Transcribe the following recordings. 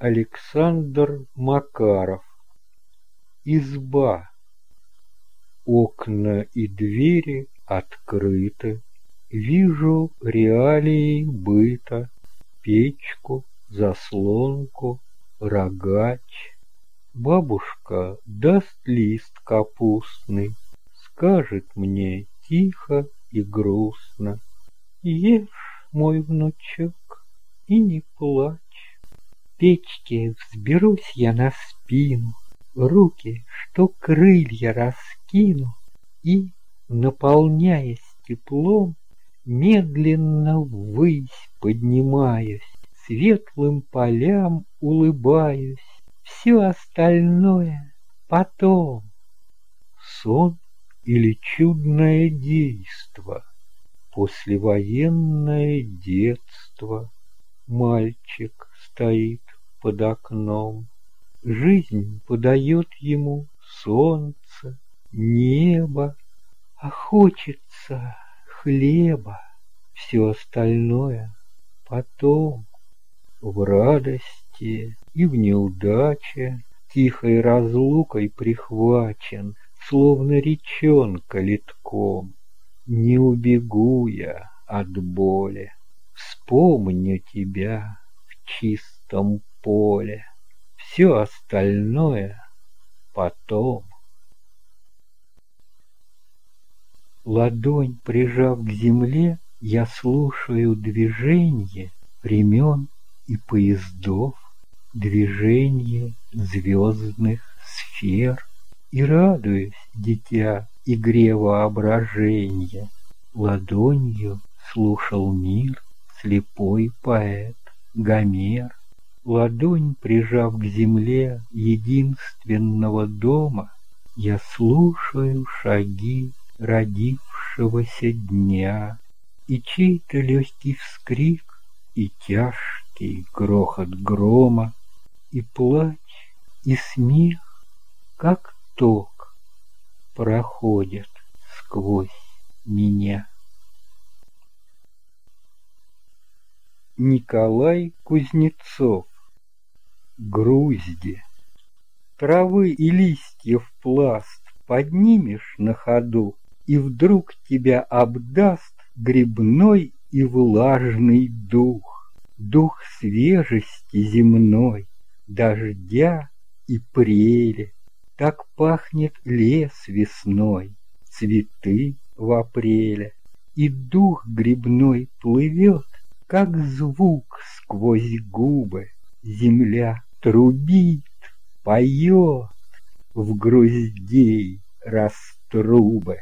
Александр Макаров. Изба. Окна и двери открыты, Вижу реалии быта, Печку, заслонку, рогач. Бабушка даст лист капустный, Скажет мне тихо и грустно, Ешь, мой внучок, и не плачь печке взберусь я на спину, Руки, что крылья раскину, И, наполняясь теплом, Медленно ввысь поднимаюсь, Светлым полям улыбаюсь, Все остальное потом. Сон или чудное действо, Послевоенное детство. Мальчик стоит под окном. Жизнь подает ему солнце, небо, а хочется хлеба, все остальное потом. В радости и в неудаче тихой разлукой прихвачен, словно речонка литком. Не убегу я от боли, вспомню тебя в чистом поле. Все остальное потом. Ладонь прижав к земле, я слушаю движение времен и поездов, движение звездных сфер и радуюсь, дитя, игре воображения. Ладонью слушал мир слепой поэт Гомер ладонь прижав к земле единственного дома, я слушаю шаги родившегося дня, и чей-то легкий вскрик, и тяжкий грохот грома, и плач, и смех, как ток, проходят сквозь меня. Николай Кузнецов грузди. Травы и листьев пласт поднимешь на ходу, И вдруг тебя обдаст грибной и влажный дух, Дух свежести земной, дождя и прели. Так пахнет лес весной, цветы в апреле, И дух грибной плывет, как звук сквозь губы, земля трубит, поет в груздей раструбы.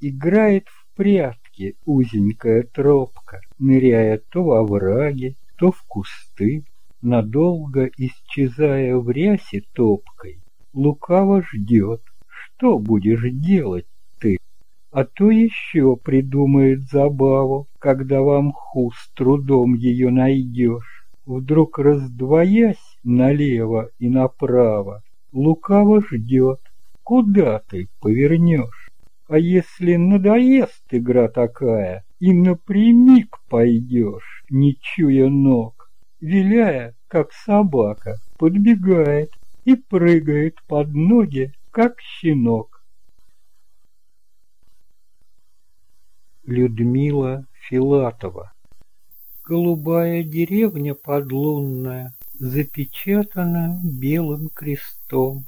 Играет в прятки узенькая тропка, ныряя то во враге, то в кусты, надолго исчезая в рясе топкой, лукаво ждет, что будешь делать а то еще придумает забаву, когда в мху с трудом ее найдешь вдруг раздвоясь налево и направо, лукаво ждет, куда ты повернешь. А если надоест игра такая, и напрямик пойдешь, не чуя ног, виляя, как собака, подбегает и прыгает под ноги, как щенок. Людмила Филатова Голубая деревня подлунная Запечатана белым крестом.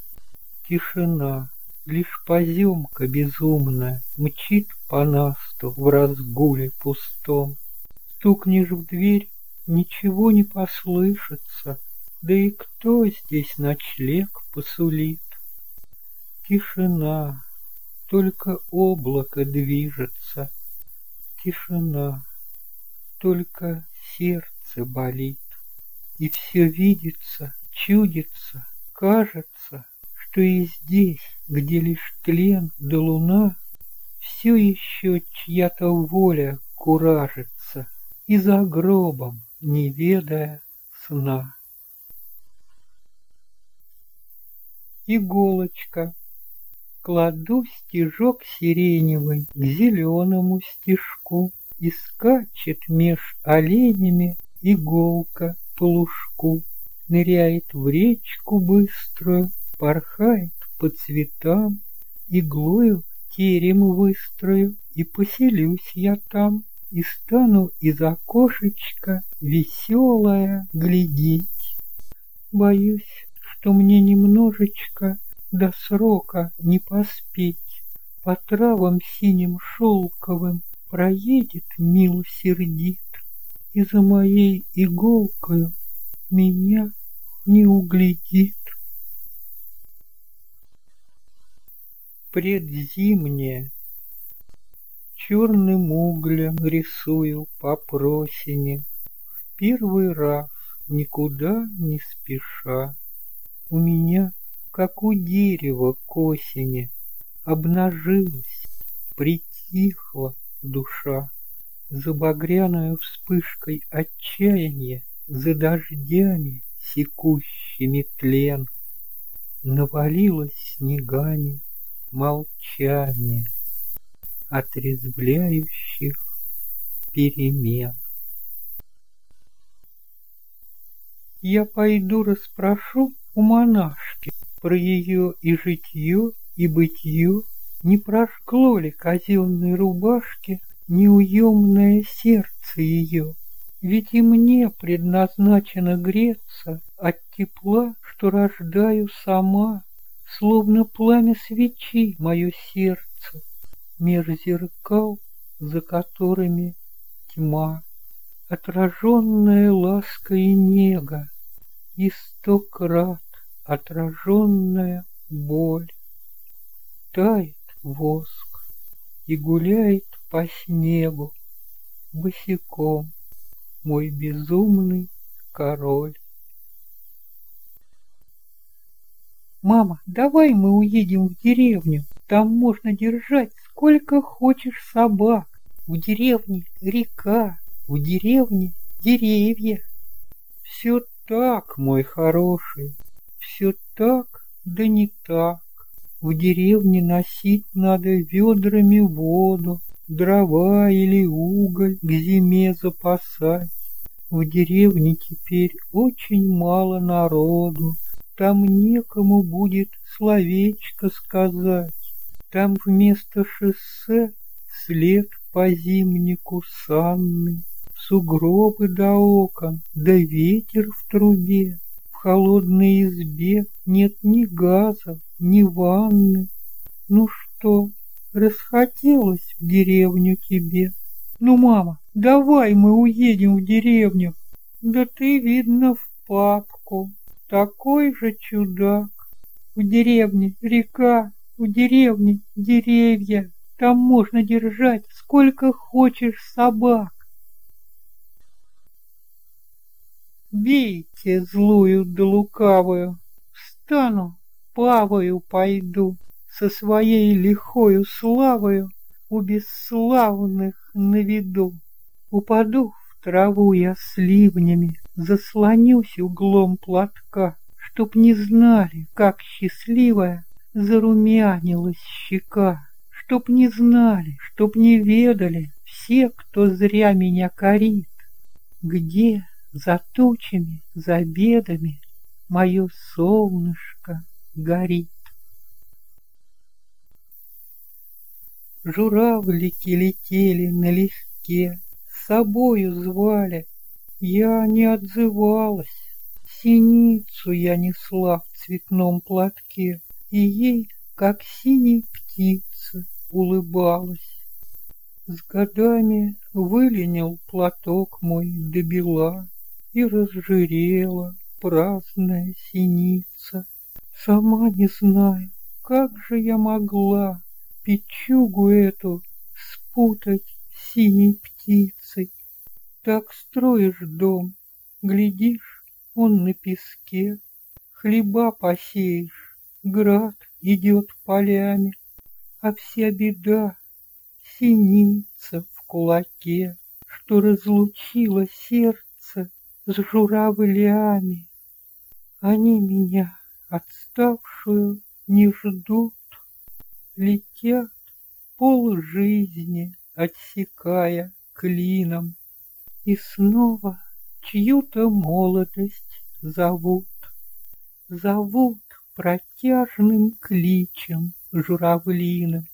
Тишина, лишь поземка безумная Мчит по насту в разгуле пустом. Стукнешь в дверь, ничего не послышится, Да и кто здесь ночлег посулит? Тишина, только облако движется. Тишина, только сердце болит, И все видится, чудится, кажется, Что и здесь, где лишь тлен да луна, Все еще чья-то воля куражится, И за гробом, не ведая сна. Иголочка. Кладу стежок сиреневый к зеленому стежку, и скачет меж оленями иголка по лужку, Ныряет в речку быструю, порхает по цветам, Иглою терем выстрою, и поселюсь я там, И стану из окошечка веселая глядеть. Боюсь, что мне немножечко до срока не поспеть. По травам синим шелковым проедет мил сердит, И за моей иголкою меня не углядит. Предзимнее Черным углем рисую по просине В первый раз никуда не спеша. У меня, как у дерева к осени, Обнажилась, притихла душа. За багряную вспышкой отчаяния, За дождями, секущими тлен, Навалилось снегами молчание Отрезвляющих перемен. Я пойду расспрошу у монашки про ее и житье, и бытье, не прожгло ли казенной рубашки неуемное сердце ее. Ведь и мне предназначено греться от тепла, что рождаю сама, Словно пламя свечи мое сердце, Меж зеркал, за которыми тьма отраженная ласка и нега, И сто крат отраженная боль. Тает воск и гуляет по снегу Босиком мой безумный король. «Мама, давай мы уедем в деревню, там можно держать сколько хочешь собак. В деревне река, в деревне деревья. Все так, мой хороший, все так, да не так. В деревне носить надо ведрами воду, дрова или уголь к зиме запасать. В деревне теперь очень мало народу, там некому будет словечко сказать. Там вместо шоссе след по зимнику санный, Сугробы до окон, да ветер в трубе. Холодной избе нет ни газа, ни ванны. Ну что, расхотелось в деревню тебе? Ну, мама, давай мы уедем в деревню. Да ты, видно, в папку. Такой же чудак. В деревне река, в деревне деревья. Там можно держать сколько хочешь собак. Бейте злую да лукавую, Встану, павою пойду, Со своей лихою славою У бесславных на виду. Упаду в траву я с ливнями, Заслонюсь углом платка, Чтоб не знали, как счастливая Зарумянилась щека, Чтоб не знали, чтоб не ведали Все, кто зря меня корит, Где за тучами, за бедами Мое солнышко горит. Журавлики летели налегке, С собою звали, я не отзывалась. Синицу я несла в цветном платке, И ей, как синей птица, улыбалась. С годами выленил платок мой до бела, и разжирела праздная синица. Сама не знаю, как же я могла печугу эту спутать синей птицей. Так строишь дом, глядишь, он на песке, хлеба посеешь, град идет полями, а вся беда — синица в кулаке, что разлучила сердце с журавлями. Они меня, отставшую, не ждут, Летят пол жизни, отсекая клином, И снова чью-то молодость зовут. Зовут протяжным кличем журавлиным.